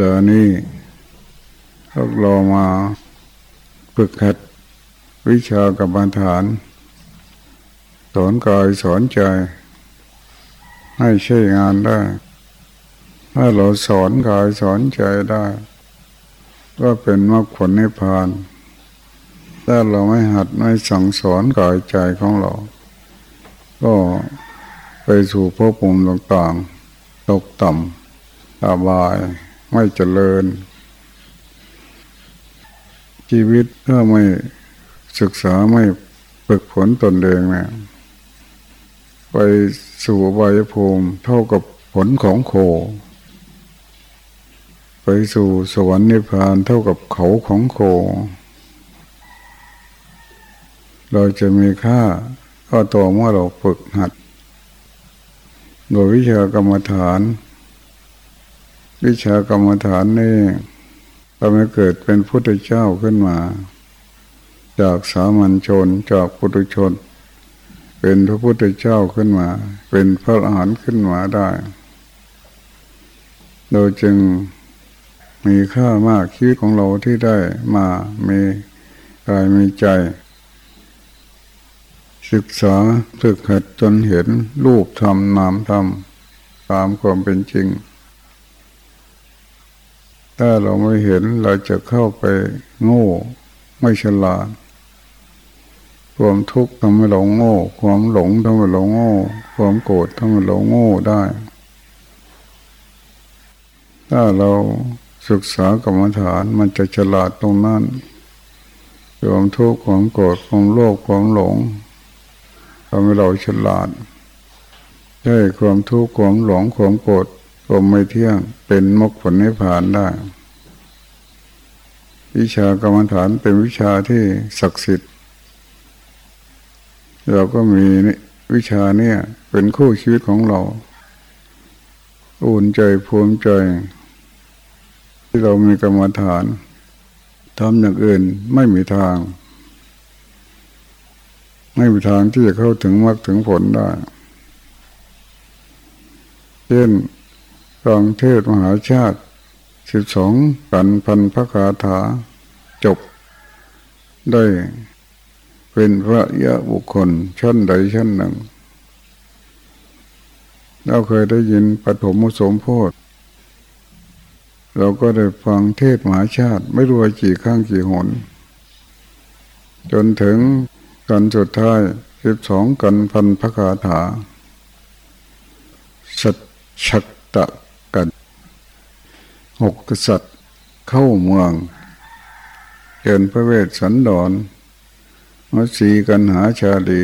ลานี้พวกเรามาฝึกหัดวิชากรรมฐาน สอนกายสอนใจ ให้ใช้งานได้ ถ้าเราสอนกายสอนใจได้ ก็เป็นมรรคผลนิพพานถ้าเราไม่หัดไม่สั่งสอนกายใจของเรา ก็ไปสู่ภพภูมิต่างๆ ตกต่ำอาบาย ไม่เจริญ ชีวิตถ้าไม่ศึกษาไม่ฝึกฝนตนเองเนี่ยไปสู่วายภูมิเท่ากับผลของโค ไปสู่สวรรค์นิพพานเท่ากับเขาของโค เราจะมีค่าก็ต่อเมื่อเราฝึกหัด โดยวิชากรรมฐาน วิชากรรมฐานนี่ทำให้เกิดเป็นพุทธเจ้าขึ้นมา จากสามัญชนจากพุทธชน เป็นพระพุทธเจ้าขึ้นมา เป็นพระอรหันต์ขึ้นมาได้ โดยจึงมีค่ามากชีวิตของเราที่ได้มามีกายมีใจ ศึกษาฝึกหัดจนเห็นรูปธรรมนามธรรมตามความเป็นจริง ถ้าเราไม่เห็นเราจะเข้าไปโง่ ไม่ฉลาด ความทุกข์ทำให้เราโง่ ความหลงทำให้เราโง่ ความโกรธทำให้เราโง่ได้ ถ้าเราศึกษากรรมฐานมันจะฉลาดตรงนั้นความทุกข์ความโกรธความโลภความหลงทำให้เราฉลาดใช่ความทุกข์ความหลงความโกรธ มไม่เที่ยงเป็นมรรคผลนิพพานได้ วิชากรรมฐานเป็นวิชาที่ศักดิ์สิทธิ์ เราก็มีวิชาเนี่ย เป็นคู่ชีวิตของเราอุ่นใจภูมิใจ ที่เรามีกรรมฐานทำอย่างอื่นไม่มีทาง ไม่มีทางที่จะเข้าถึงมรรคถึงผลได้ เช่น ฟังเทศมหาชาติสิบสองกันพันพระคาถาจบ ได้เป็นพระยะบุคคลชั้นใดชั้นหนึ่ง เราเคยได้ยินปฐมมุสมโพธเราก็ได้ฟังเทศมหาชาติ ไม่รู้กี่ครั้งกี่หน จนถึงกันสุดท้ายสิบสองกันพันพระคาถาสัจฉักตะ หกกษัตริย์เข้าเมืองเกินพระเวสสันดรมัสีกันหาชาลี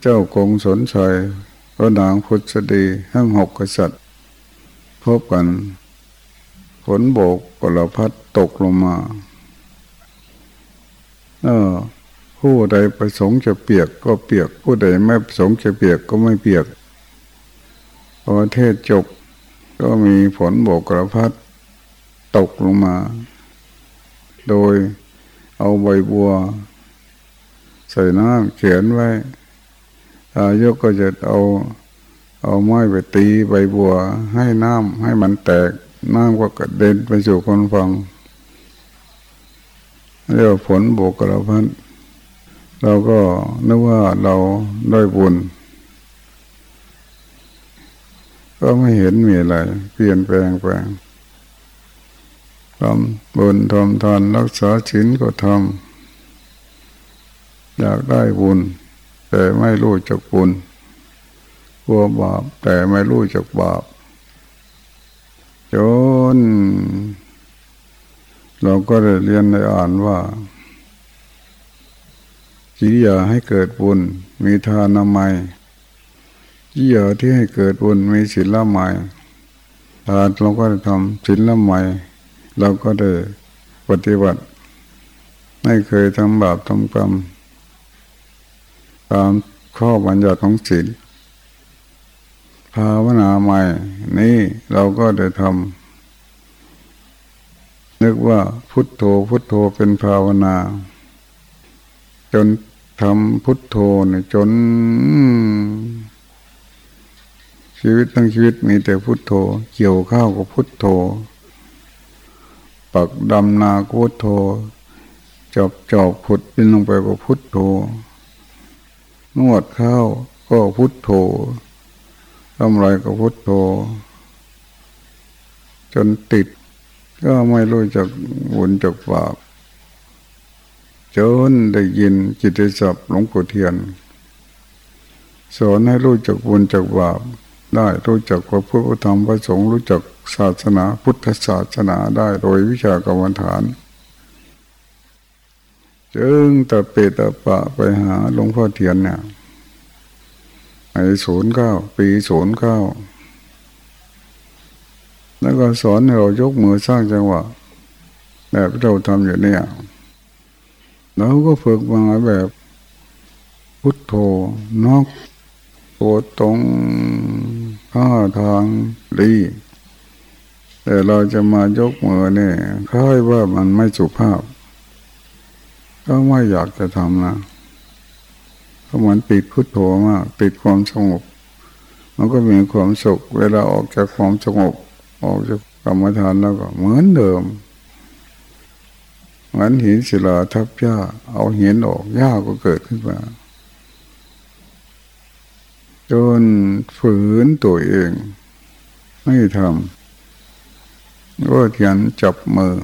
เจ้ากงสนชัยพระนางพุทธดีทั้งหกกษัตริย์พบกันฝนโบกกลพัดตกลงมาเออผู้ใดประสงค์จะเปียกก็เปียก ผู้ใดไม่ประสงค์จะเปียกก็ไม่เปียกพอเทศจบ ก็มีฝนโบกกระพัดตกลงมา โดยเอาใบบัว ใส่น้ำเขียนไว้อายกก็จะเอาเอาไม้ไปตีใบบัว ให้น้ำให้มันแตก น้ำก็กระเด็นไปสู่คนฟังเรียกฝนโบกกระพันเราก็นึกว่าเราได้บุญ ก็ไม่เห็นมีอะไร เปลี่ยนแปลงไปทำบุญทำทานรักษาศีลก็ทำอยากได้บุญ แต่ไม่รู้จักบุญกลัวบาปแต่ไม่รู้จักบาปจน เราก็ได้เรียนได้อ่านว่ากิริยาให้เกิดบุญ มีทานามัย กิริยาที่ให้เกิดบุญมีศีลละไมทานเราก็ได้ทำศีลละไมเราก็ได้ปฏิบัติ ไม่เคยทำบาปทำกรรมตามข้อบัญญัติของศีลภาวนาใหม่ นี่เราก็ได้ทำนึกว่าพุทโธพุทโธเป็นภาวนา จนทำพุทโธเนี่ยจน ชีวิตทั้งชีวิตมีแต่พุทโธ เกี่ยวข้าวกับพุทโธ ปักดำนาพุทโธจอบจอบพุดดินลงไปก็พุทโธนวดข้าวก็พุทโธทำไรก็พุทโธ จนติด ก็ไม่รู้จักบุญจักบาปจนได้ยินจิตศัพท์หลวงปู่เทียน สอนให้รู้จักบุญจักบาป ได้รู้จักพระพุทธธรรมพระสงฆ์รู้จักศาสนาพุทธศาสนาได้โดยวิชากรรมฐาน จึงตะเปตะปะไปหาหลวงพ่อเทียนเนี่ยในศูนย์เก้าปีศูนย์เก้าแล้วก็สอนให้เรายกมือสร้างจังหวะแบบเราทำอยู่เนี่ยเราก็ฝึกมาแบบพุทโธนอกโวตรง ท่าทางดีแต่เราจะมายกมือเนี่ยค่ายว่ามันไม่สุภาพ ก็ไม่อยากจะทำนะก็เหมือนติดพุทโธมากติดความสงบ มันก็มีความสุข เวลาออกจากความสงบ ออกจากกรรมฐานแล้วก็เหมือนเดิมเหมือนหินศิลาทับหญ้าเอาหินออกหญ้าก็เกิดขึ้นมา จนฝืนตัวเอง ไม่ทำก็เขียนจับมือ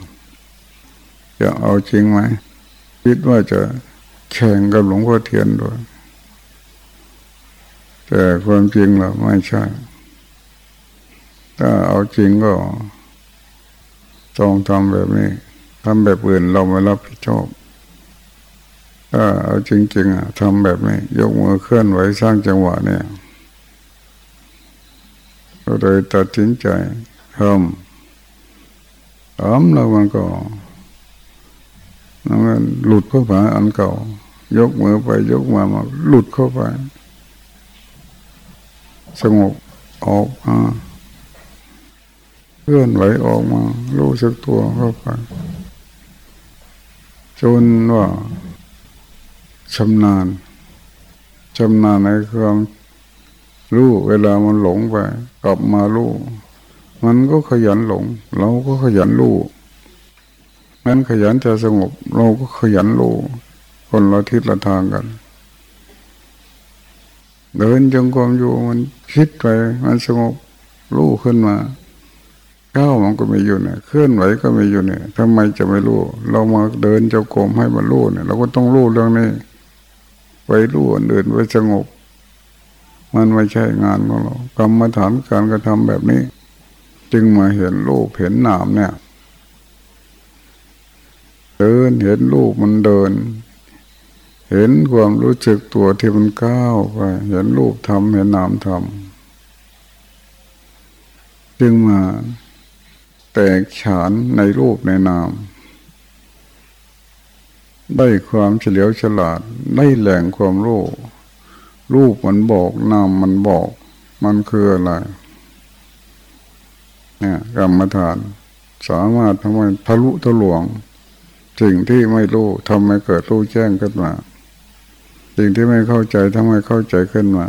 จะเอาจริงไหมคิดว่าจะแข่งกับหลวงพ่อเทียนด้วย แต่ความจริงเราไม่ใช่ ถ้าเอาจริงก็ต้องทำแบบนี้ทำแบบอื่นเราไม่รับผิดชอบ ถ้าเอาจริงๆอะทำแบบนี้ ยกมือเคลื่อนไหวสร้างจังหวะเนี่ยก็เลยตัดสินใจทำทำแล้วมันก็มันหลุดเข้าไปอันเก่า ยกมือไปยกมามาหลุดเข้าไปสงบออกมาเคลื่อนไหวออกมา รู้สึกตัวเข้าไปจนว่า ชำนาญชำนาญในความรู้เวลามันหลงไปกลับมารู้มันก็ขยันหลง เราก็ขยันรู้มันขยันจะสงบ เราก็ขยันรู้คนละทิศละทางกัน เดินจงกรมอยู่มันคิดไป มันสงบรู้ขึ้นมาก้าวมันก็มีอยู่เนี่ยเคลื่อนไหวก็มีอยู่เนี่ยทำไมจะไม่รู้ เรามาเดินจ้ากรมให้มันรู้เนี่ย เราก็ต้องรู้เรื่องนี้ ไปรู้อันอื่นไปสงบ มันไม่ใช่งานของเรากรรมฐานการกระทำแบบนี้ จึงมาเห็นรูปเห็นนามเนี่ยเดินเห็นรูปมันเดิน เห็นความรู้สึกตัวที่มันก้าวไปเห็นรูปทำเห็นนามทำจึงมาแตกฉานในรูปในนาม ได้ความเฉลียวฉลาด ได้แหล่งความรู้รูปมันบอกนามมันบอก มันคืออะไรเนี่ยกรรมฐาน สามารถทำให้ทะลุทะลวงสิ่งที่ไม่รู้ทำให้เกิดรู้แจ้งขึ้นมาสิ่งที่ไม่เข้าใจทำให้เข้าใจขึ้นมา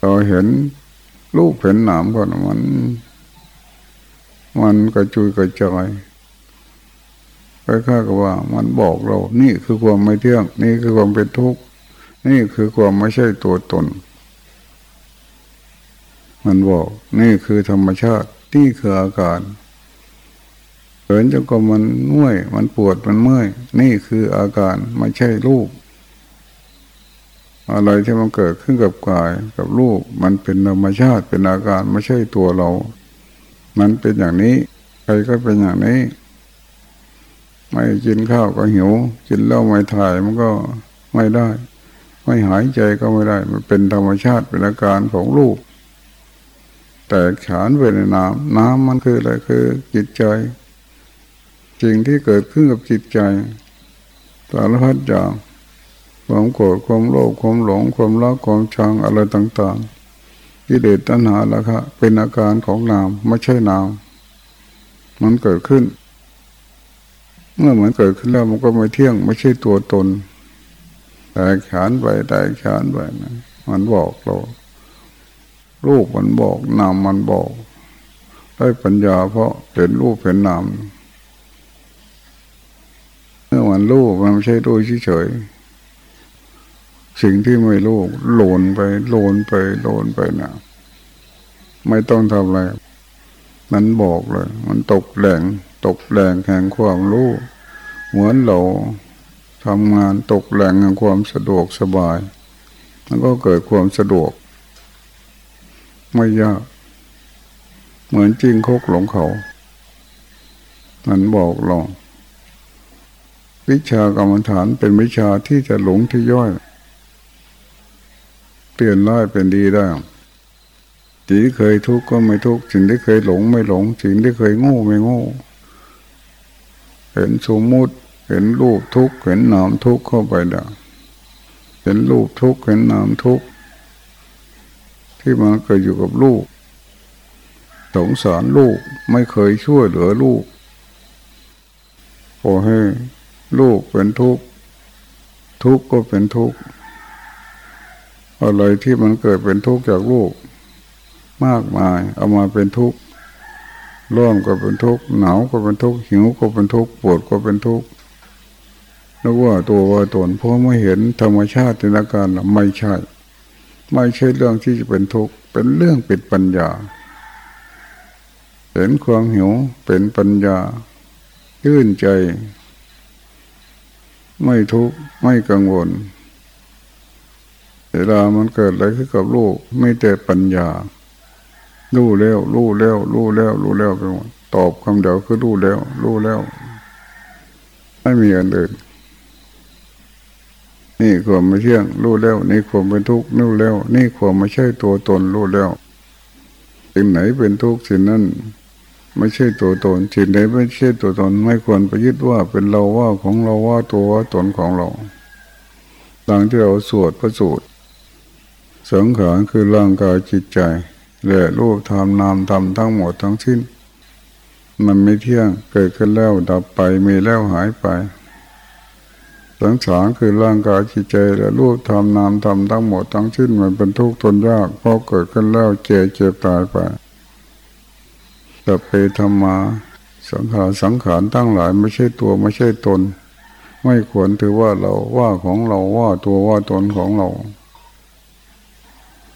เราเห็นรูปเห็นนามก่อนมัน มันกระจุยกระจาย คล้ายๆกับว่ามันบอกเรา นี่คือความไม่เที่ยง นี่คือความเป็นทุกข์ นี่คือความไม่ใช่ตัวตน มันบอก นี่คือธรรมชาติ นี่คืออาการเหินจะก็มันน่วย มันปวด มันเมื่อย นี่คืออาการไม่ใช่รูป อะไรที่มันเกิดขึ้นกับกาย กับรูป มันเป็นธรรมชาติ เป็นอาการไม่ใช่ตัวเรา มันเป็นอย่างนี้ ใครก็เป็นอย่างนี้ ไม่กินข้าวก็หิว กินเหล้าไม่ถ่ายมันก็ไม่ได้ ไม่หายใจก็ไม่ได้ มันเป็นธรรมชาติเป็นอาการของลูกแต่ขานไปในน้ำน้ำมันคืออะไรคือจิตใจสิ่งที่เกิดขึ้นกับจิตใจสารพัดอย่างความโกรธความโลภความหลงความรักความชังอะไรต่างๆกิเลสตัณหาละคะเป็นอาการของนามไม่ใช่นาม มันเกิดขึ้น เมื่อมันเกิดขึ้นแล้วมันก็ไม่เที่ยง ไม่ใช่ตัวตนแต่ขานไปแต่ขานไปนะมันบอกเรารูปมันบอกนามมันบอก ได้ปัญญาเพราะเห็นรูปเห็นนามเมื่อมันรู้มันไม่ใช่รู้เฉยสิ่งที่ไม่รู้โลนไปโลนไปโลนไปนะไม่ต้องทำอะไร มันบอกเลย มันตกแหล่ง ตกแหล่งแห่งความรู้เหมือนเราทำงานตกแหล่งแห่งความสะดวกสบาย มันก็เกิดความสะดวก ไม่ยาก เหมือนจริงโคกหลงเขา มันบอกเราวิชากรรมฐานเป็นวิชาที่จะหลงที่ย่อย เปลี่ยนร้ายเป็นดีได้สิ่งที่เคยทุกข์ก็ไม่ทุกข์สิ่งที่เคยหลงไม่หลงสิ่งที่เคยโง่ไม่โง่ เห็นสมมุติ เห็นรูปทุกข์เห็นนามทุกข์เข้าไปเด้เห็นรูปทุกข์เห็นนามทุกข์ที่มาเกิดอยู่กับลูก สงสารลูกไม่เคยช่วยเหลือลูกพอให้ลูกเป็นทุกข์ทุกข์ก็เป็นทุกข์อะไรที่มันเกิดเป็นทุกข์จากลูก มากมายเอามาเป็นทุกข์ ร้อนก็เป็นทุกข์หนาวก็เป็นทุกข์หิวก็เป็นทุกข์ปวดก็เป็นทุกข์แล้วว่าตัวว่าตนเพราะไม่เห็นธรรมชาติในอาการไม่ใช่ ไม่ใช่เรื่องที่จะเป็นทุกข์เป็นเรื่องเป็นปัญญา เห็นความหิวเป็นปัญญายื่นใจ ไม่ทุกข์ไม่กังวลเวลามันเกิดอะไรขึ้นกับลูกไม่แต่ปัญญา รู้แล้วรู้แล้วรู้แล้วรู้แล้วไปหมดตอบคำเดียวคือรู้แล้วรู้แล้ว ไม่มีอันอื่นนี่ความไม่เที่ยงรู้แล้ว นี่ความเป็นทุกข์รู้แล้ว นี่ความไม่ใช่ตัวตนรู้แล้วสิ่งไหนเป็นทุกข์สิ่งนั้นไม่ใช่ตัวตนสิ่งใดไม่ใช่ตัวตนไม่ควรไปยึดว่าเป็นเราว่าของเราว่าตัวว่าตนของเราหลังที่เราสวดพระสูตรสังขารคือร่างกายจิตใจ และรูปธรรมนามธรรมทั้งหมดทั้งสิ้น มันไม่เที่ยงเกิดขึ้นแล้วดับไปมีแล้วหายไปสังขารคือร่างกายจิตใจและรูปธรรมนามธรรมทั้งหมดทั้งสิ้นมันเป็นทุกข์ทนยากเพราะเกิดขึ้นแล้วเจ็บเจ็บตายไปจะไปธรรมาสังขารสังขารตั้งหลายไม่ใช่ตัวไม่ใช่ตน ไม่ควรถือว่าเราว่าของเราว่าตัวว่าตนของเรา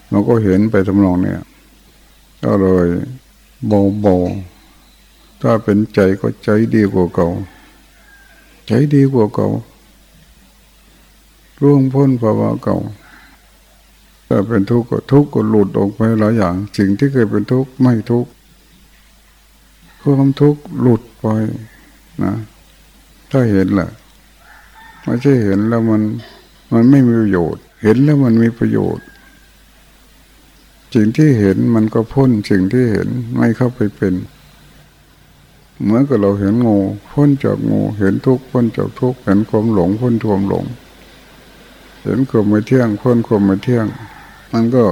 เราก็เห็นไปทำนองเนี่ย ก็เลยเบาๆถ้าเป็นใจก็ใจดีกว่าเก่า ใจดีกว่าเก่าร่วงพ้นภาวะเก่าถ้าเป็นทุกข์ก็ทุกข์ก็หลุดออกไปหลายอย่าง สิ่งที่เคยเป็นทุกข์ไม่ทุกข์ความทุกข์หลุดไปนะถ้าเห็นแหละไม่ใช่เห็นแล้วมันมันไม่มีประโยชน์ เห็นแล้วมันมีประโยชน์ สิ่งที่เห็นมันก็พ้นสิ่งที่เห็นไม่เข้าไปเป็น เหมือนกับเราเห็นงูพ้นจากงูเห็นทุกข์พ้นจากทุกข์เห็นความหลงพ้นทวมหลง เห็นความไม่เที่ยงพ้นความไม่เที่ยง มันก็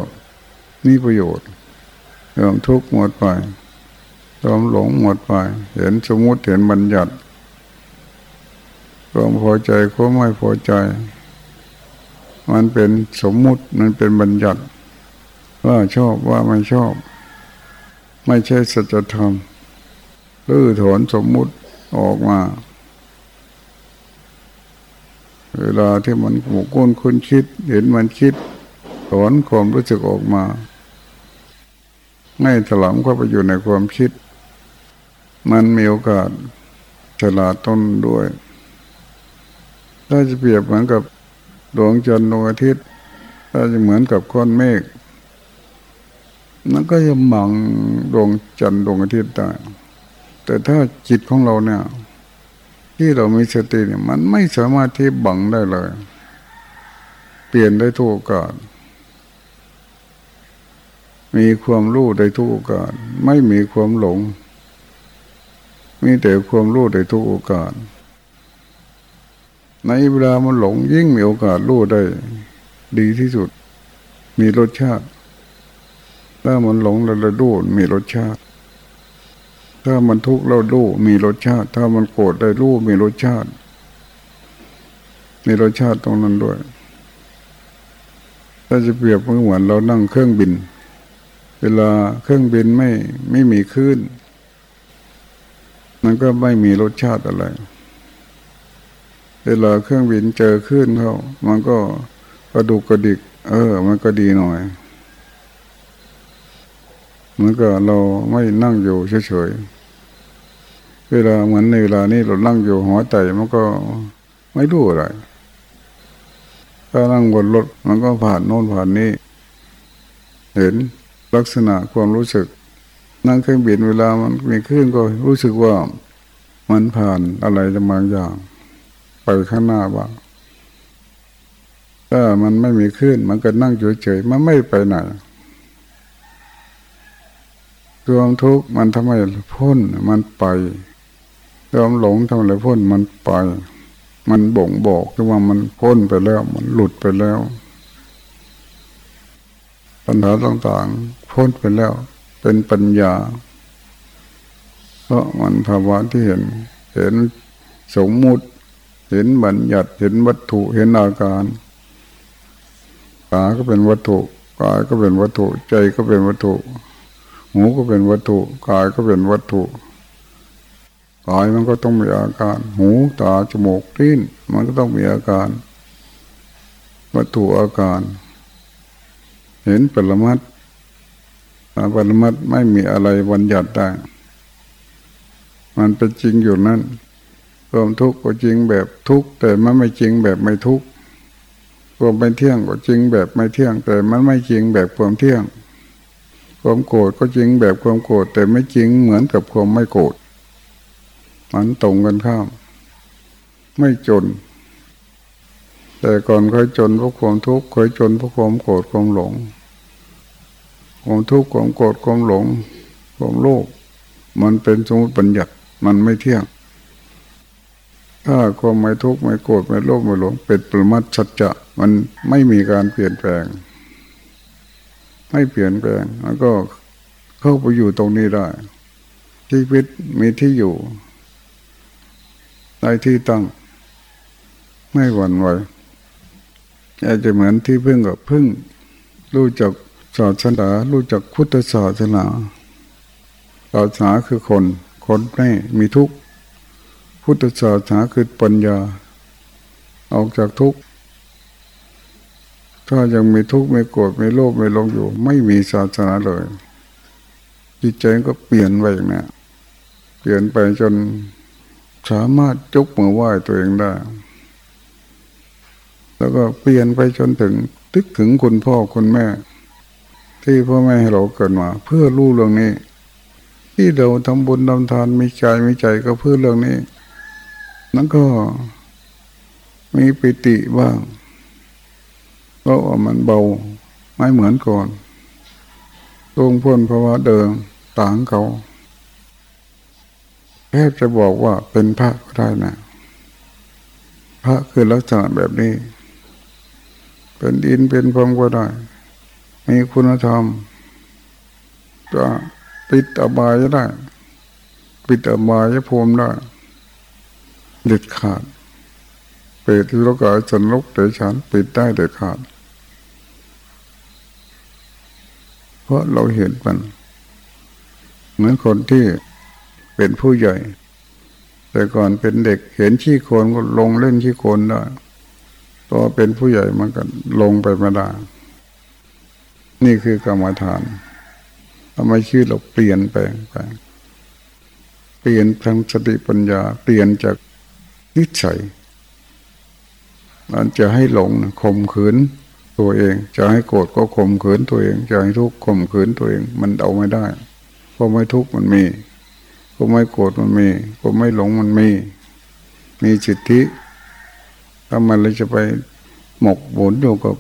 มีประโยชน์เรื่องทุกข์หมดไปความหลงหมดไป เห็นสมมติเห็นบัญญัติความพอใจก็ไม่พอใจ มันเป็นสมมุติมันเป็นบัญญัติ ว่าชอบว่าไม่ชอบ ไม่ใช่สัจธรรมลื้อถอนสมมุติออกมา เวลาที่มันหมกก้นคุณคิด เห็นมันคิด ถอนความรู้สึกออกมา ไม่ถลำเข้าไปอยู่ในความคิด มันมีโอกาสฉลาดต้นด้วย ถ้าจะเปรียบเหมือนกับดวงจันทร์ดวงอาทิตย์ถ้าจะเหมือนกับก้อนเมฆ มันก็จะมังดวงจันทร์ดวงอาทิตย์ได้แต่ถ้าจิตของเราเนี่ย ที่เรามีสติเนี่ย มันไม่สามารถที่บังได้เลย เปลี่ยนได้ทุกโอกาสมีความรู้ได้ทุกโอกาส ไม่มีความหลง มีแต่ความรู้ในทุกโอกาส ในเวลามันหลงยิ่งมีโอกาสรู้ได้ ดีที่สุด มีรสชาติ ถ้ามันหลงเราดูมีรสชาติ ถ้ามันทุกข์เราดูมีรสชาติ ถ้ามันโกรธได้รู้มีรสชาติ มีรสชาติตรงนั้นด้วย ถ้าจะเปรียบเหมือนเรานั่งเครื่องบิน เวลาเครื่องบินไม่ไม่มีคลื่นมันก็ไม่มีรสชาติอะไร เวลาเครื่องบินเจอขึ้นเขามันก็กระดุกกระดิก เออ มันก็ดีหน่อย เหมือนกับเราไม่นั่งอยู่เฉยๆเวลาเหมือนในเวลานี้เรานั่งอยู่หัวใจมันก็ไม่รู้อะไรถ้านั่งบนรถมันก็ผ่านโน่นผ่านนี้ เห็นลักษณะความรู้สึก นั่งเครื่องบินเวลามันมีขึ้นก็รู้สึกว่ามันผ่านอะไรจะบางอย่างไปข้างหน้าบ้างถ้ามันไม่มีขึ้นมันก็นั่งเฉยๆมันไม่ไปไหน ความทุกข์มันทำไมพ้นมันไปความหลงทำไมพ้นมันไป มันบ่งบอกว่ามันพ้นไปแล้ว มันหลุดไปแล้ว ปัญหาต่างๆ พ้นไปแล้ว เป็นปัญญา เพราะมันภาวะที่เห็น เห็นสมมุติ เห็นบัญญัติเห็นวัตถุเห็นอาการตาก็เป็นวัตถุกายก็เป็นวัตถุ ใจก็เป็นวัตถุ หูก็เป็นวัตถุกายก็เป็นวัตถุกายมันก็ต้องมีอาการ หูตาจมูกลิ้นมันก็ต้องมีอาการ วัตถุอาการ เห็นปรมัตปรมัตไม่มีอะไรบัญญัติได้ มันเป็นจริงอยู่นั่นความทุกข์ก็จริงแบบทุกข์แต่มันไม่จริงแบบไม่ทุกข์ความไม่เที่ยงก็จริงแบบไม่เที่ยง แต่มันไม่จริงแบบความเที่ยง ความโกรธก็จริงแบบความโกรธแต่ไม่จริงเหมือนกับความไม่โกรธมันตรงกันข้าม ไม่จน แต่ก่อนเคยจนเพราะความทุกข์เคยจนเพราะความโกรธความหลงความทุกข์ความโกรธความหลงความโลภมันเป็นสมมติปัญญัติมันไม่เที่ยง ถ้าความไม่ทุกข์ไม่โกรธไม่โลภไม่หลง เป็นปรมัตสัจจะมันไม่มีการเปลี่ยนแปลง ไม่เปลี่ยนแปลงแล้วก็เข้าไปอยู่ตรงนี้ได้ชีวิตมีที่อยู่ในที่ตั้ง ไม่หวั่นไหวอาจจะเหมือนที่พึ่งกับพึ่ง รู้จักศาสนารู้จักพุทธศาสนาศาสนาคือคน คนไม่มีทุกข์พุทธศาสนาคือปัญญา ออกจากทุกข์ ถ้ายังมีทุกข์ไม่โกรธไม่โลภไม่ลงอยู่ ไม่มีศาสนาเลย จิตใจก็เปลี่ยนไปอย่างนี้เปลี่ยนไปจนสามารถจุกมือไหว้ตัวเองได้ แล้วก็เปลี่ยนไปจนถึงตึกถึงคุณพ่อคุณแม่ ที่พ่อแม่ให้เราเกิดมา เพื่อรู้เรื่องนี้ ที่เราทำบุญทำทานมีใจมีใจก็เพื่อเรื่องนี้ นั่นก็มีปิติบ้าง ราะว่ามันเบาไม่เหมือนก่อนตรงพ้นเพราะว่าเดิมต่างเขาแค่จะบอกว่าเป็นพระก็ได้นะพระคือลักษณะแบบนี้ เป็นดินเป็นพรมก็ได้ มีคุณธรรม จะปิดอบายได้ ปิดอบายภูมิได้เด็ดขาดเปรตที่รกายสันลกเดฉันปิดได้เด็ดขาด เพราะเราเห็นมัน เหมือนคนที่เป็นผู้ใหญ่ แต่ก่อนเป็นเด็กเห็นขี้โคลนก็ลงเล่นขี้โคลนได้ต่อเป็นผู้ใหญ่มันก็ลงไปไม่ได้นี่คือกรรมฐานทำไมชีวิตเราเปลี่ยนแปลงไป เปลี่ยนทางสติปัญญา เปลี่ยนจากนิสัยมันจะให้หลงข่มขืน ตัวเอง จะให้โกรธก็ข่มขืนตัวเองจะให้ทุกข์ข่มขืนตัวเอง มันเอาไม่ได้เพราะไม่ทุกข์มันมี ก็ไม่โกรธมันมี ก็ไม่หลงมันมี มีจิตทิถ้ามันเลยจะไปหมกหมุนอยู่กับ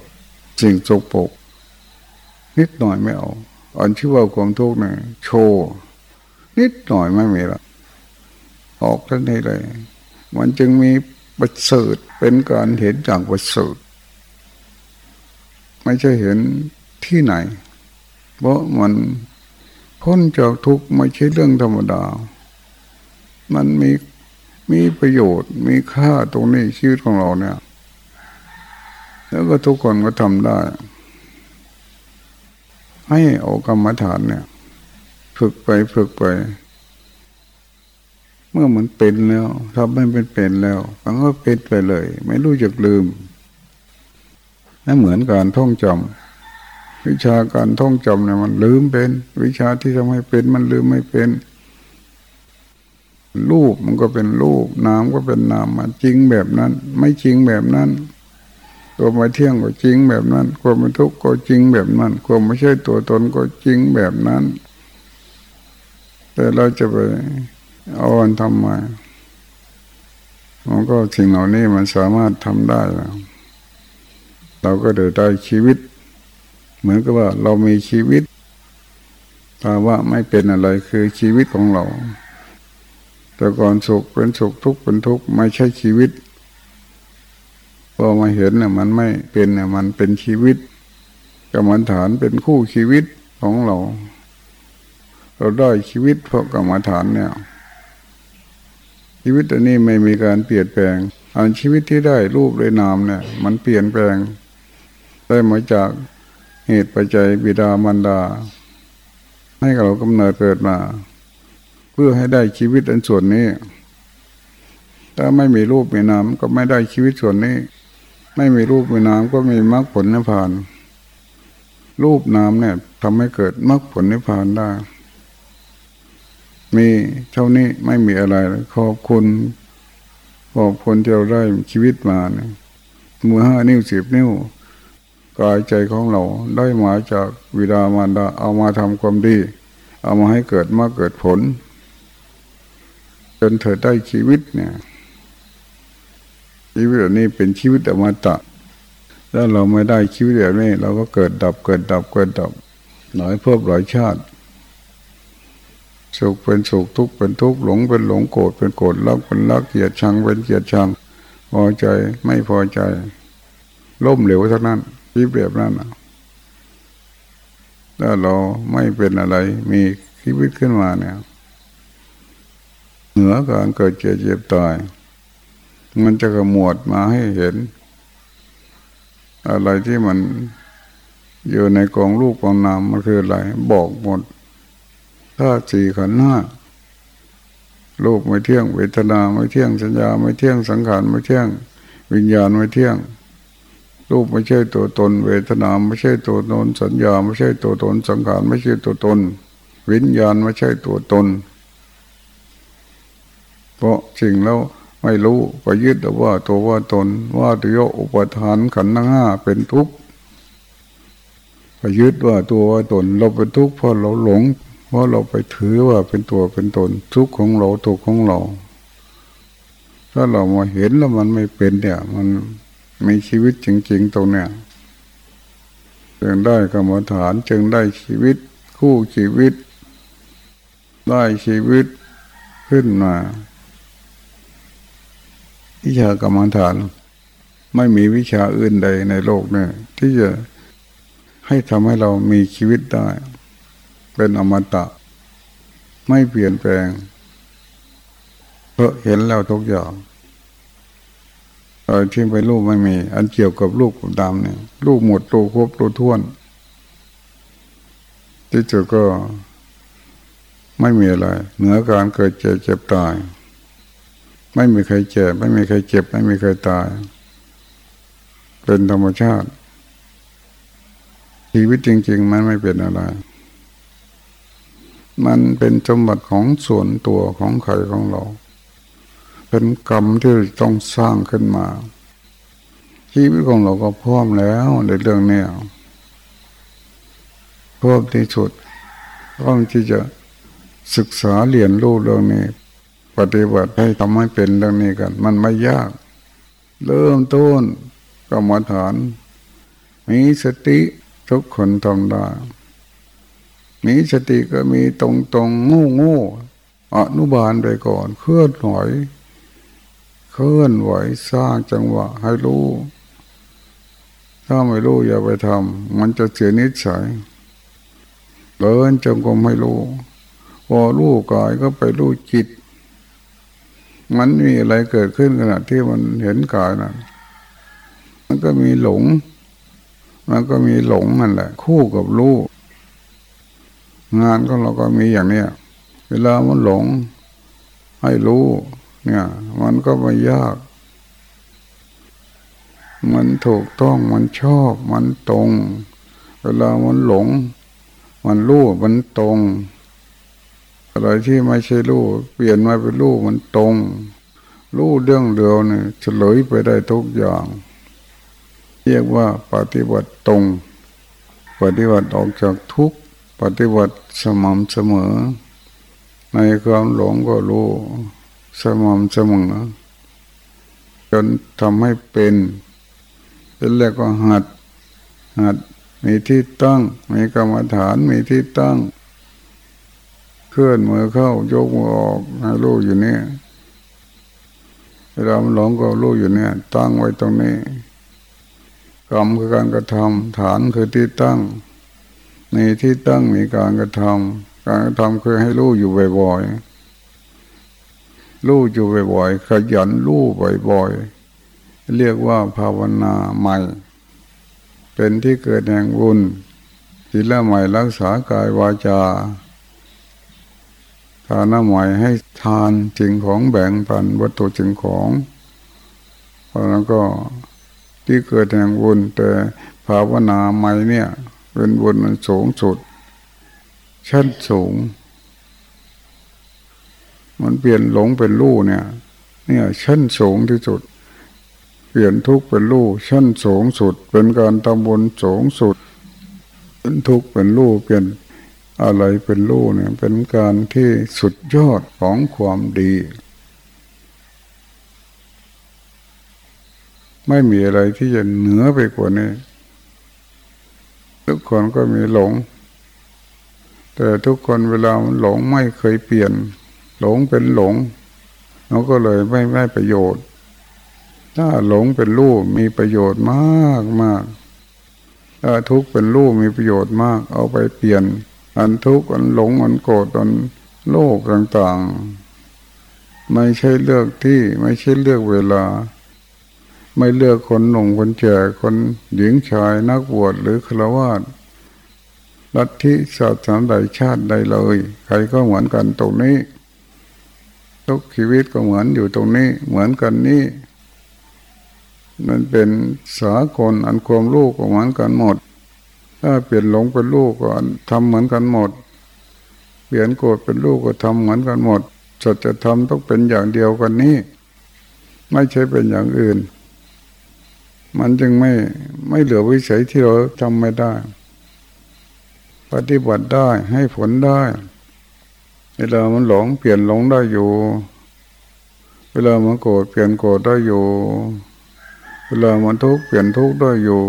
สิ่งโสโปกนิดหน่อยไม่เอาอันที่ว่าความทุกข์นี่ยโชว์นิดหน่อยไม่มีละออกทันทีเลย มันจึงมีประเสริฐเป็นการเห็นอย่างประเสริฐ ไม่ใช่เห็นที่ไหน เพราะมันพ้นจากทุกข์ไม่ใช่เรื่องธรรมดา มันมีมีประโยชน์มีค่าตรงนี้ชีวิตของเราเนี่ย แล้วก็ทุกคนก็ทำได้ ให้เอกรรมฐานเนี่ย ฝึกไปฝึกไป เมื่อมันเป็นแล้วทำให้เป็นเป็นแล้วมันก็เป็นไปเลย ไม่รู้จักลืม นั่นเหมือนการท่องจำวิชาการท่องจำเนี่ยมันลืมเป็น วิชาที่ทำให้เป็นมันลืมไม่เป็น รูปมันก็เป็นรูป นามก็เป็นนามมันจริงแบบนั้น ไม่จริงแบบนั้นตัวมาเที่ยงก็จริงแบบนั้น ความเป็นทุกข์ก็จริงแบบนั้น ความไม่ใช่ตัวตนก็จริงแบบนั้น แต่เราจะไปเอาอันทำมามันก็สิ่งเหล่านี้มันสามารถทำได้แล้ว เราก็เดินได้ชีวิต เหมือนกับว่าเรามีชีวิตภาวะไม่เป็นอะไรคือชีวิตของเรา แต่ก่อนสุขเป็นสุขทุกข์เป็นทุกข์ไม่ใช่ชีวิตพอมาเห็นเนี่ยมันไม่เป็นเนี่ยมันเป็นชีวิตกรรมฐานเป็นคู่ชีวิตของเรา เราได้ชีวิตเพราะกรรมฐานเนี่ยชีวิตอันนี้ไม่มีการเปลี่ยนแปลงอันชีวิตที่ได้รูปได้นามเนี่ย มันเปลี่ยนแปลง ได้มาจากเหตุปัจจัยบิดามารดา ให้เรากำเนิดเกิดมา เพื่อให้ได้ชีวิตอันส่วนนี้ ถ้าไม่มีรูปมีนามก็ไม่ได้ชีวิตส่วนนี้ ไม่มีรูปมีนามก็มีมรรคผลนิพพาน รูปนามเนี่ยทำให้เกิดมรรคผลนิพพานได้ มีเท่านี้ไม่มีอะไร ขอบคุณขอบคุณที่เราได้ชีวิตมาเนี่ยมือห้านิ้วสิบนิ้ว กายใจของเราได้มาจากวิดามารดาเอามาทำความดี เอามาให้เกิดมาเกิดผล จนเธอได้ชีวิตเนี่ยชีวิตแบบนี้เป็นชีวิตอมตะถ้าเราไม่ได้ชีวิตแบบนี้เราก็เกิดดับเกิดดับเกิดดับหลายภพหลายชาติสุขเป็นสุขทุกข์เป็นทุกข์หลงเป็นหลงโกรธเป็นโกรธรักเป็นรักเกลียดชังเป็นเกลียดชังพอใจไม่พอใจล้มเหลวเท่านั้น ชีวิตแบบนั้นถ้าเราไม่เป็นอะไร มีชีวิตขึ้นมาเนี่ย เหนือการเกิดเจ็บเจ็บตาย มันจะขมวดมาให้เห็น อะไรที่มันอยู่ในกองลูกกองนามมันคืออะไร บอกหมดถ้าสี่ขันห้าลูกไม่เที่ยง เวทนาไม่เที่ยงสัญญาไม่เที่ยงสังขารไม่เที่ยง วิญญาณไม่เที่ยง รูปไม่ใช่ตัวตน เวทนาไม่ใช่ตัวตน สัญญาไม่ใช่ตัวตน สังขารไม่ใช่ตัวตน วิญญาณไม่ใช่ตัวตน เพราะสิ่งแล้วไม่รู้ไปยึดว่าตัวว่าตนว่าตัวโยอุปทานขันธ์ห้าเป็นทุกข์ไปยึดว่าตัวว่าตน เราเป็นทุกข์เพราะเราหลง เพราะเราไปถือว่าเป็นตัวเป็นตน ทุกข์ของเราทุกข์ของเรา ถ้าเรามาเห็นแล้วมันไม่เป็นเนี่ย มัน มีชีวิตจริงๆตรงเนี้ยจึงได้กรรมฐานจึงได้ชีวิต คู่ชีวิต ได้ชีวิตขึ้นมาวิชากรรมฐาน ไม่มีวิชาอื่นใดในโลกเนี่ยที่จะให้ทำให้เรามีชีวิตได้ เป็นอมตะ ไม่เปลี่ยนแปลงเพราะเห็นแล้วทุกอย่าง อะไรที่ไปลูกไม่มี อันเกี่ยวกับลูกกับดำเนี่ยลูกหมดตัวครบตัวท้วน ที่เจอก็ไม่มีอะไร เหนือการเกิดเจ็บเจ็บตาย ไม่มีใครเจ็บ ไม่มีใครเจ็บ ไม่มีใครตาย เป็นธรรมชาติ ชีวิตจริง ๆ มันไม่เป็นอะไร มันเป็นสมบัติของส่วนตัวของใครของเรา เป็นกรรมที่ต้องสร้างขึ้นมา ชีวิตของเราก็พร้อมแล้วในเรื่องนี้พร้อมที่สุดพร้อมที่จะศึกษาเรียนรู้เรื่องนี้ ปฏิบัติให้ทำให้เป็นเรื่องนี้กัน มันไม่ยาก เริ่มต้นกรรมฐาน มีสติทุกคนทำได้มีสติก็มีตรงตรงงูงูอนุบาลไปก่อน เคลื่อนไหว เคลื่อนไหวสร้างจังหวะให้รู้ ถ้าไม่รู้อย่าไปทำมันจะเสียนิสัยเดินจงกรมไม่รู้พอรู้กายก็ไปรู้จิต มันมีอะไรเกิดขึ้นขณะที่มันเห็นกายนะมันก็มีหลง มันก็มีหลงนั่นแหละ คู่กับรู้งานของเราก็มีอย่างเนี้ยเวลามันหลง ให้รู้ เนี่ย มันก็ไม่ยาก มันถูกต้องมันชอบ มันตรง เวลามันหลง มันรู้มันตรง อะไรที่ไม่ใช่รู้เปลี่ยนมาเป็นรู้มันตรง รู้เรื่องเดียวเนี่ยเฉลยไปได้ทุกอย่าง เรียกว่าปฏิบัติตรง ปฏิบัติออกจากทุกปฏิบัติสม่ำเสมอ ในความหลงก็รู้ สม่ำเสมอจนทำให้เป็นเป็นแรกก็หัด หัดมีที่ตั้ง มีกรรมฐานมีที่ตั้ง เคลื่อนมือเข้ายกมือออกให้รู้อยู่เนี่ยเวลาหลงก็รู้อยู่เนี่ย ตั้งไว้ตรงนี้กรรมคือการกระทำฐานคือที่ตั้ง ในที่ตั้งมีการกระทำการกระทำคือให้รู้อยู่บ่อยๆ รู้อยู่บ่อยๆขยันรู้บ่อยๆเรียกว่าภาวนาใหม่ เป็นที่เกิดแห่งบุญศีลใหม่รักษากายวาจาทานใหม่ให้ทานจริงของแบ่งปันวัตถุจริงของเพราะนั้นก็ที่เกิดแห่งบุญแต่ภาวนาใหม่เนี่ย เป็นบุญมันสูงสุด ชั้นสูง มันเปลี่ยนหลงเป็นรู้เนี่ย เนี่ยชั้นสูงที่สุด เปลี่ยนทุกข์เป็นรู้ชั้นสูงสุด เป็นการทำบุญสูงสุดเป็นทุกข์เป็นรู้เปลี่ยนอะไรเป็นรู้เนี่ย เป็นการที่สุดยอดของความดี ไม่มีอะไรที่จะเหนือไปกว่านี้ทุกคนก็มีหลง แต่ทุกคนเวลาหลงไม่เคยเปลี่ยน หลงเป็นหลงเราก็เลยไม่ได้ประโยชน์ ถ้าหลงเป็นรูปมีประโยชน์มากมากถ้าทุกข์เป็นรูปมีประโยชน์มาก เอาไปเปลี่ยน อันทุกข์อันหลงอันโกรธอันโลกต่างๆ ไม่ใช่เลือกที่ไม่ใช่เลือกเวลา ไม่เลือกคนหนุ่มคนแก่คนหญิงชายนักบวชหรือฆราวาสลัทธิศาสนาใดชาติใดเลย ใครก็เหมือนกันตรงนี้ ทุกชีวิตก็เหมือนอยู่ตรงนี้ เหมือนกันนี่ มันเป็นสากลอันความรู้ก็เหมือนกันหมด ถ้าเปลี่ยนหลงเป็นลูกก็ทำเหมือนกันหมด เปลี่ยนโกรธเป็นลูกก็ทำเหมือนกันหมดสัจะทำต้องเป็นอย่างเดียวกันนี้ ไม่ใช่เป็นอย่างอื่น มันจึงไม่ไม่เหลือวิสัยที่เราทำไม่ได้ ปฏิบัติได้ให้ผลได้ เวลามันหลงเปลี่ยนหลงได้อยู่ เวลามันโกรธเปลี่ยนโกรธได้อยู่ เวลามันทุกข์เปลี่ยนทุกข์ได้อยู่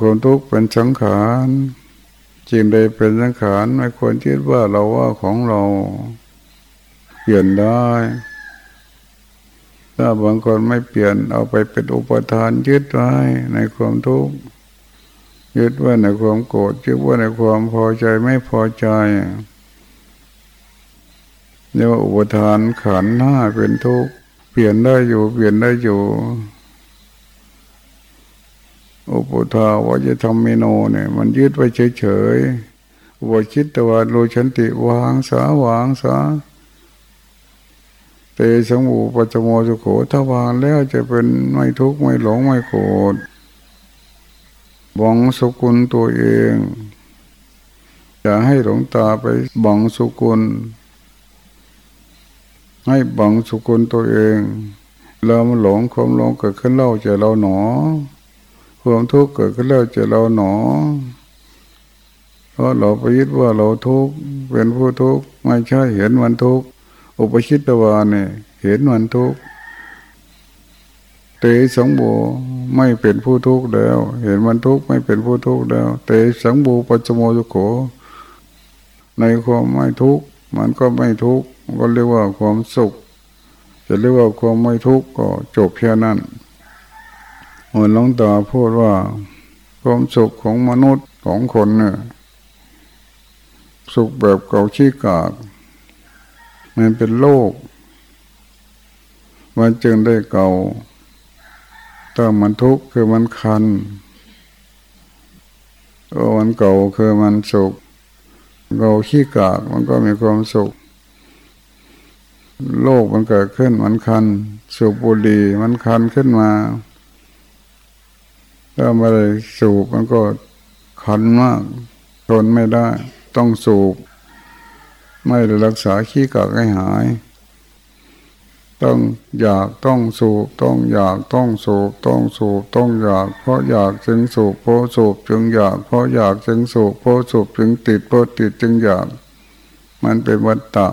คนทุกข์เป็นสังขารจริงใดเป็นสังขารไม่ควรคิดว่าเราว่าของเราเปลี่ยนได้ ถ้าบางคนไม่เปลี่ยนเอาไปเป็นอุปทานยึดไว้ในความทุกข์ ยึดไว้ในความโกรธยึดไว้ในความพอใจไม่พอใจเรียกว่าอุปทานขันห้าเป็นทุกข์เปลี่ยนได้อยู่เปลี่ยนได้อยู่ อุปปาทะวะยะธัมมิโนเนี่ย มันยึดไว้เฉยๆอุปปัชชิตวา นิรุชฌันติวางสาวางสาเตสัง วูปะสะโมสุโขถ้าวางแล้วจะเป็นไม่ทุกข์ไม่หลงไม่โกรธ บังสุกุลตัวเอง อย่าให้หลวงตาไปบังสุกุล ให้บังสุกุลตัวเอง เรามันหลงความหลงเกิดขึ้นเล่าใจเราหนอ ความทุกข์เกิดขึ้นแล้วจะเราหนอ เพราะเราไปยึดว่าเราทุกข์เป็นผู้ทุกข์ไม่ใช่เห็นมันทุกข์อุปชิตตวาเนี่ยเห็นมันทุกข์เตสังโบ ไม่เป็นผู้ทุกข์แล้ว เห็นมันทุกข์ไม่เป็นผู้ทุกข์แล้วเตสังโบปัจโมจุโข ในความไม่ทุกข์มันก็ไม่ทุกข์ก็เรียกว่าความสุข จะเรียกว่าความไม่ทุกข์ก็จบแค่นั้นเหมือนหลวงตาพูดว่า ความสุขของมนุษย์ของคนเนี่ยสุขแบบเก่าชี้กากมันเป็นโลก มันจึงได้เก่า ถ้ามันทุกข์คือมันคันโอ้มันเก่าคือมันสุขเก่าขี้กากมันก็มีความสุข โลกมันเกิดขึ้นมันคัน สูบบุหรี่มันคันขึ้นมาถ้าไม่ได้สูบมันก็คันมากทนไม่ได้ ต้องสูบ ไม่ได้รักษาขี้กากให้หาย ต้องอยากต้องสูบต้องอยากต้องสูบต้องสูบต้องอยาก เพราะอยากจึงสูบเพราะสูบจึงอยากเพราะอยากจึงสูบเพราะสูบจึงติดเพราะติดจึงอยาก มันเป็นวัฏฏะ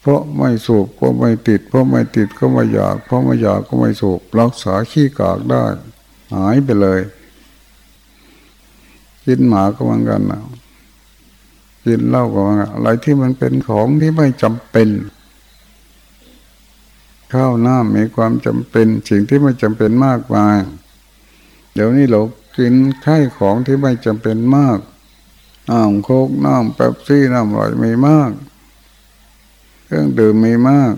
เพราะไม่สูบก็ไม่ติด เพราะไม่ติดก็ไม่อยาก เพราะไม่อยากก็ไม่สูบรักษาขี้กากได้ หายไปเลย กินหมาก็เหมือนกันนะ กินเหล้าก็เหมือนกันอะไรที่มันเป็นของที่ไม่จำเป็น ข้าวหน้ามีความจำเป็นสิ่งที่ไม่จำเป็นมากมายเดี๋ยวนี้เรากินไข่ของที่ไม่จำเป็นมากน้ำโคกน้ำแป๊บซี่น้ำอร่อยมีมาก เครื่องดื่มมีมาก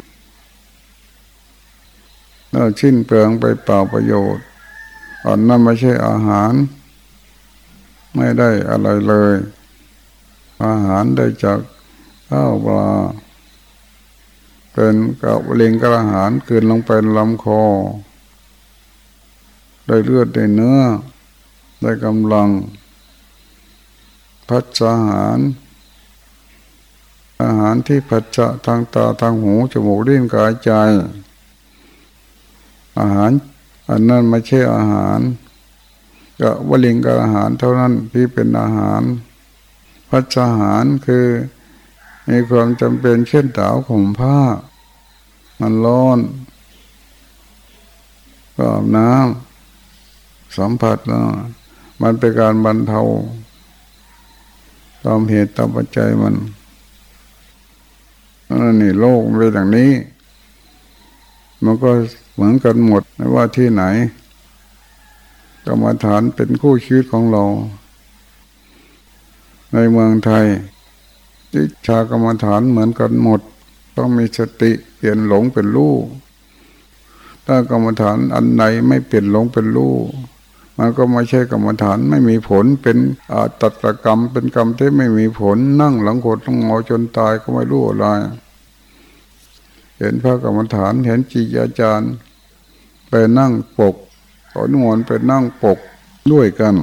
เราชิ้นเปลืองไปเปล่าประโยชน์อันนั้นไม่ใช่อาหาร ไม่ได้อะไรเลย อาหารได้จากข้าวปลาเป็นกับเลียงกระหารเกินลงไปลำคอ ได้เลือดได้เนื้อ ได้กำลัง พัฒอาหาร อาหารที่ผัสสะทางตาทางหูจมูกลิ้นกายใจ อาหารอันนั้นไม่ใช่อาหารก็วลิงกับอาหารเท่านั้นที่เป็นอาหาร พัฒอาหารคือมีความจำเป็นเช่นตาวข่มผ้า มันร้อนก็น้ำสัมผัสแล้วมันเป็นการบรรเทาตามเหตุตามปัจจัยมันนี่โลกเป็นอย่างนี้ มันก็เหมือนกันหมดไม่ว่าที่ไหนกรรมฐานเป็นคู่ชีวิตของเรา ในเมืองไทยวิชากรรมฐานเหมือนกันหมด ต้องมีสติเปลี่ยนหลงเป็นรู้ถ้ากรรมฐานอันไหนไม่เปลี่ยนหลงเป็นรู้มันก็ไม่ใช่กรรมฐานไม่มีผลเป็นอาตัตกรรมเป็นกรรมที่ไม่มีผลนั่งหลังโคตต้องงอจนตายก็ไม่รู้อะไร เห็นพระกรรมฐานเห็นจีอาจารย์ ไปนั่งปกขอนวนไปนั่งปกด้วยกัน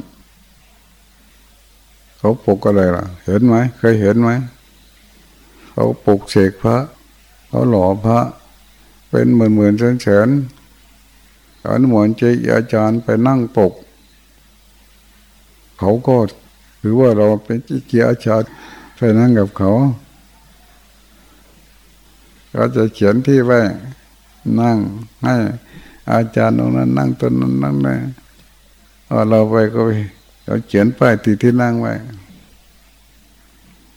เขาปกอะไรล่ะ เห็นไหมเคยเห็นไหมเขาปกเสกพระ เขาหล่อพระ เป็นหมื่นหมื่นแสนแสนอนุมนเจอาจารย์ไปนั่งปลกเขาก็ถือว่าเราเป็นเกียอาจารย์ไปนั่งกับเขาก็จะเขียนที่ไว้นั่งให้อาจารย์ตรงนั้นนั่งตรงนั้นนั่งเลยเราไปก็ไป เราเขียนป้ายติดที่นั่งไว้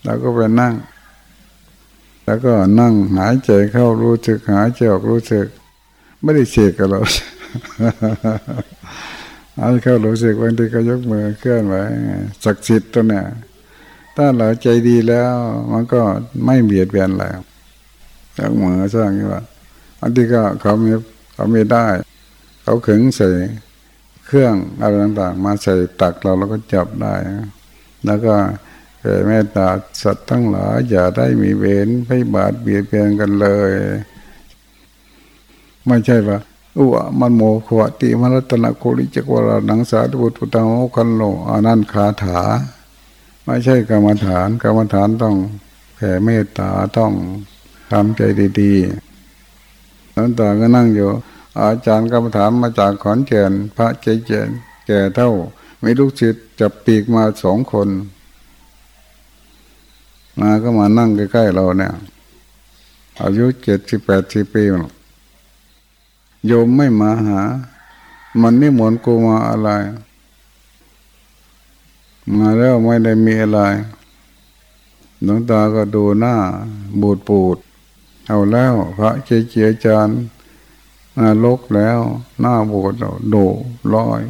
เราก็ไปนั่ง แล้วก็นั่งหายใจเข้ารู้สึกหายใจออกรู้สึก ไม่ได้เสกกับเราอันเข้ารู้สึกบางทีก็ยกมือเคลื่อนไหวศักดิ์สิทธิ์ตัวเนี่ยถ้าเราใจดีแล้ว มันก็ไม่เบียดเบียนแล้วยกมือสร้างนี่ว่าอันที่ก็เขาไม่เขาไม่ได้ เขาขึงใส่ เครื่องอะไรต่างๆ มาใส่ตักเราเราก็จับได้ แล้วก็แผ่เมตตาสัตว์ทั้งหลายอย่าได้มีเวรไม่บาดเบียดเบียนกันเลย ไม่ใช่ว่าอุมันโมขวติมรัตนโคริจักวรานังสาธุบุตังโอคันโลอานันคาถา ไม่ใช่กรรมฐานกรรมฐานต้องแผ่เมตตาต้องทำใจดีๆนั้นตาก็นั่งอยู่ อาจารย์กรรมฐานมาจากขอนแก่นพระเจเจนแก่เท่า มีลูกศิษย์จับปีกมาสองคน มาก็มานั่งใกล้ๆเราเนี่ย อายุเจ็ดสิบแปดสิบปีโยมไม่มาหา มันนี่หมอนกูมาอะไร มาแล้วไม่ได้มีอะไรหลวงตาก็ดูหน้า บูดปูด เอาแล้ว พระเจเจียจารย์ นาลกแล้ว หน้าโบูดโดร้อย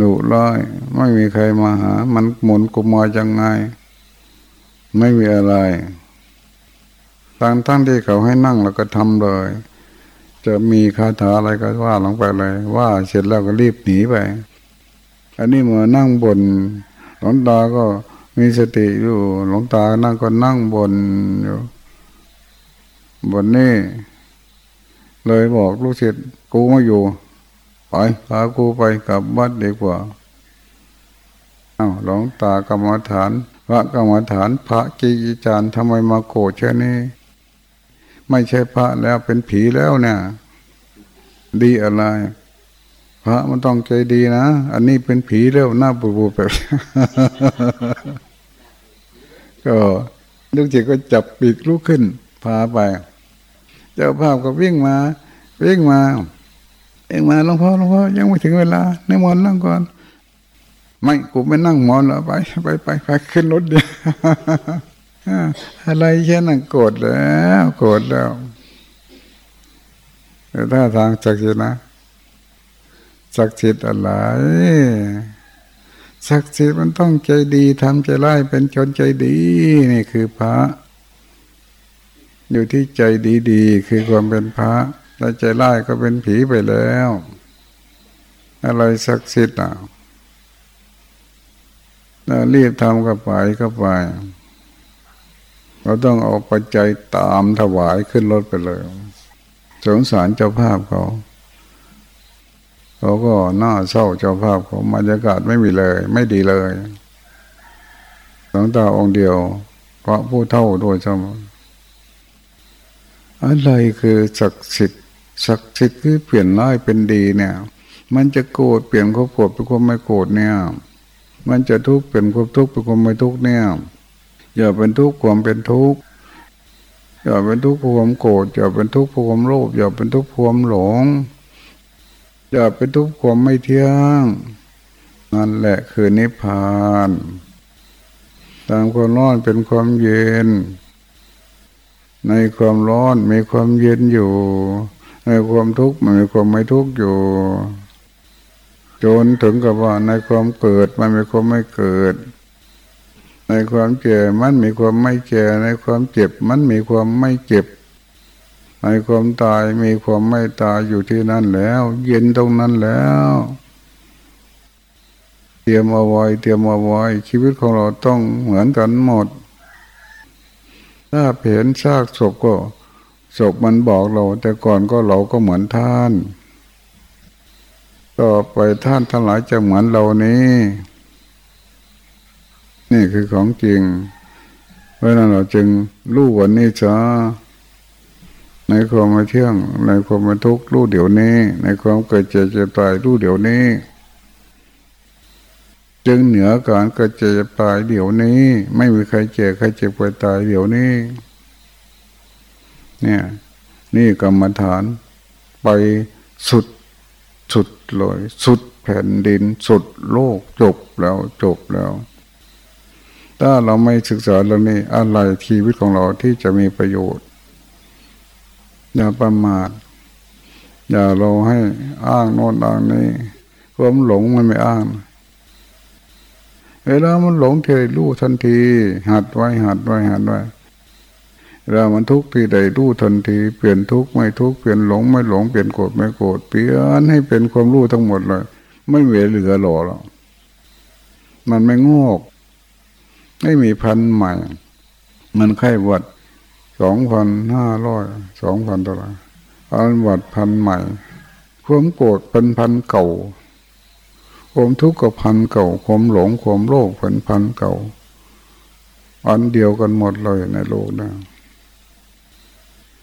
ดุร้อย ไม่มีใครมาหา มันหมุนกุมาจังไง ไม่มีอะไรทางทั้งที่เขาให้นั่งแล้วก็ทำเลย จะมีคาถาอะไรก็ว่าลงไปเลย ว่าเสร็จแล้วก็รีบหนีไป อันนี้เมื่อนั่งบนหลอนตาก็มีสติอยู่ หลวงตานั่งก็นั่งบนอยู่ บนนี่ เลยบอกลูกศิษย์กูไม่อยู่ ไปพากูไปกลับวัดดีกว่าอา้าวหลวงตากรรมฐาน พระกรรมฐาน พระกีจารย์ทำไมมาโกรธเช่นนี้ ไม่ใช่พระแล้วเป็นผีแล้วเนี่ย ดีอะไร พระมันต้องใจดีนะ อันนี้เป็นผีแล้วหน้าบูบูแบบก็ลูกจิตก็จับปีกลุกขึ้น พาไป เจ้าภาพก็วิ่งมา วิ่งมาเองมาหลวงพ่อหลวงพ่อยังไม่ถึงเวลาในมนนั่งก่อน ไม่กูไม่นั่งมอนแล้วไป ไปไปไปขึ้นรถเดียวอะไรแค่นั้นโกรธแล้วโกรธแล้วแต่ถ้าทางศักดิ์สิทธิ์นะศักดิ์สิทธิ์อะไรศักดิ์สิทธิ์มันต้องใจดีทำใจร้ายเป็นชนใจดี นี่คือพระ อยู่ที่ใจดีๆ คือความเป็นพระถ้าใจร้ายก็เป็นผีไปแล้ว อะไรศักดิ์สิทธิ์อะรีบทำก็ไปก็ไป เราต้องเอาปัจจัยตามถวายขึ้นรถไปเลย สงสารเจ้าภาพเขาเขาก็น่าเศร้าเจ้าภาพเขาบรรยากาศไม่มีเลย ไม่ดีเลยหลวงตาองค์เดียวพระผู้เท่าโดยสม อะไรคือศักดิ์สิทธิ์ศักดิ์สิทธิ์คือเปลี่ยนร้ายเป็นดีเนี่ย มันจะโกรธเปลี่ยนความโกรธเป็นความไม่โกรธเนี่ย มันจะทุกข์เป็นความทุกข์เป็นความไม่ทุกข์เนี่ย อย่าเป็นทุกข์ความเป็นทุกข์อย่าเป็นทุกข์ความโกรธอย่าเป็นทุกข์ความโลภอย่าเป็นทุกข์ความหลง อย่าเป็นทุกข์ความไม่เที่ยง นั่นแหละคือนิพพานตามความร้อนเป็นความเย็น ในความร้อนมีความเย็นอยู่ ในความทุกข์มันมีความไม่ทุกข์อยู่ จนถึงกับว่าในความเกิดมันมีความไม่เกิด ในความเจ็บมันมีความไม่เจ็บในความเจ็บมันมีความไม่เจ็บ ในความตายมีความไม่ตายอยู่ที่นั่นแล้ว เย็นตรงนั้นแล้วเตรียมเอาไว้เตรียมเอาไว้ชีวิตของเราต้องเหมือนกันหมด ถ้าเห็นซากศพก็ศพมันบอกเรา แต่ก่อนก็เราก็เหมือนท่าน ต่อไปท่านทั้งหลายจะเหมือนเรานี้ นี่คือของจริง เพราะนั้นเราจึงรู้วันนี้จ้าในความไม่เที่ยง ในความไม่ทุกข์รู้เดี๋ยวนี้ ในความเกิดเจ็บเจ็บตายรู้เดี๋ยวนี้ จึงเหนือการเกิดเจ็บตายเดี๋ยวนี้ ไม่มีใครเจ็บใครเจ็บใครตายเดี๋ยวนี้ เนี่ย นี่กรรมฐานไปสุดสุดเลยสุดแผ่นดินสุดโลกจบแล้วจบแล้ว ถ้าเราไม่ศึกษาเรื่องนี้อะไรชีวิตของเราที่จะมีประโยชน์ อย่าประมาท อย่าเราให้อ้างโน่นอ้างนี้ความหลงมันไม่อ้าง เวลามันหลงเทรู้ทันที หัดไว้หัดไว้หัดไว้เรามันทุกข์ที่ใดรู้ทันที เปลี่ยนทุกข์ไม่ทุกข์เปลี่ยนหลงไม่หลงเปลี่ยนโกรธไม่โกรธเปลี่ยนให้เป็นความรู้ทั้งหมดเลย ไม่เหลือเหลือหล่อแล้วมันไม่งอก ไม่มีพันใหม่ มันไข้หวัดสองพันห้าร้อยสองพันตัวละอันวัดพันใหม่ ความโกรธเป็นพันเก่า ความทุกข์กับพันเก่าความหลงความโลภเป็นพันเก่า อันเดียวกันหมดเลยในโลกนะ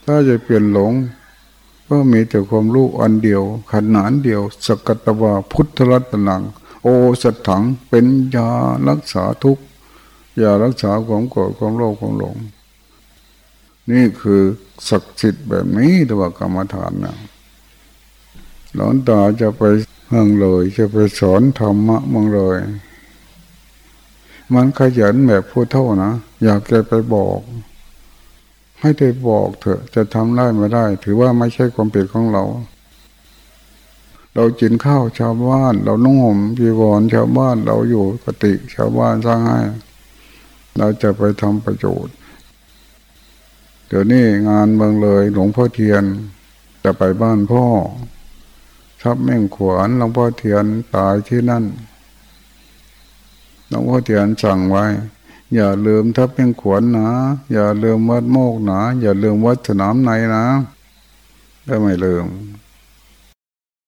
ถ้าจะเปลี่ยนหลง ก็มีแต่ความรู้อันเดียว ขนานเดียว สกตวาพุทธรัตนัง โอสัตถังเป็นยารักษาทุกยารักษาความโกรธความโลภความหลง นี่คือศักดิ์สิทธิ์แบบนี้ตัวกรรมฐานนะหลอนตาจะไป เมืองเลยจะไปสอนธรรมะเมังเลย มันขยันแบบผู้เท่านะ อยากจะไปบอก ให้ได้บอกเถอะ จะทำได้ไม่ได้ ถือว่าไม่ใช่ความผิดของเรา เราจินข้าวชาวบ้าน เรานุ่งห่มจีวรชาวบ้าน เราอยู่กติชาวบ้านสร้างให้ เราจะไปทำประโยชน์เดี๋ยวนี้งานเมืองเลย หลวงพ่อเทียนจะไปบ้านพ่อ ทับแม่งขวานหลวงพ่อเทียนตายที่นั่นหลวงพ่อเทียนสั่งไว้ อย่าลืมทับแม่งขวานนะ อย่าลืมวัดโมกนะ อย่าลืมวัดสนามในนะก็ไม่ลืม